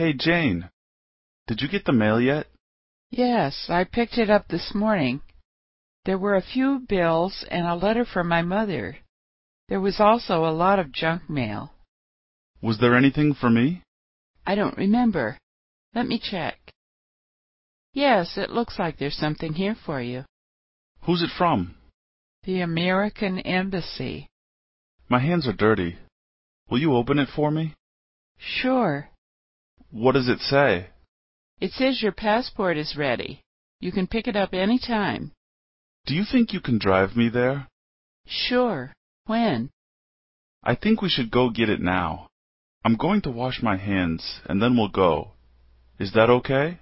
Hey, Jane, did you get the mail yet? Yes, I picked it up this morning. There were a few bills and a letter from my mother. There was also a lot of junk mail. Was there anything for me? I don't remember. Let me check. Yes, it looks like there's something here for you. Who's it from? The American Embassy. My hands are dirty. Will you open it for me? Sure. What does it say? It says your passport is ready. You can pick it up any time. Do you think you can drive me there? Sure. When? I think we should go get it now. I'm going to wash my hands, and then we'll go. Is that okay?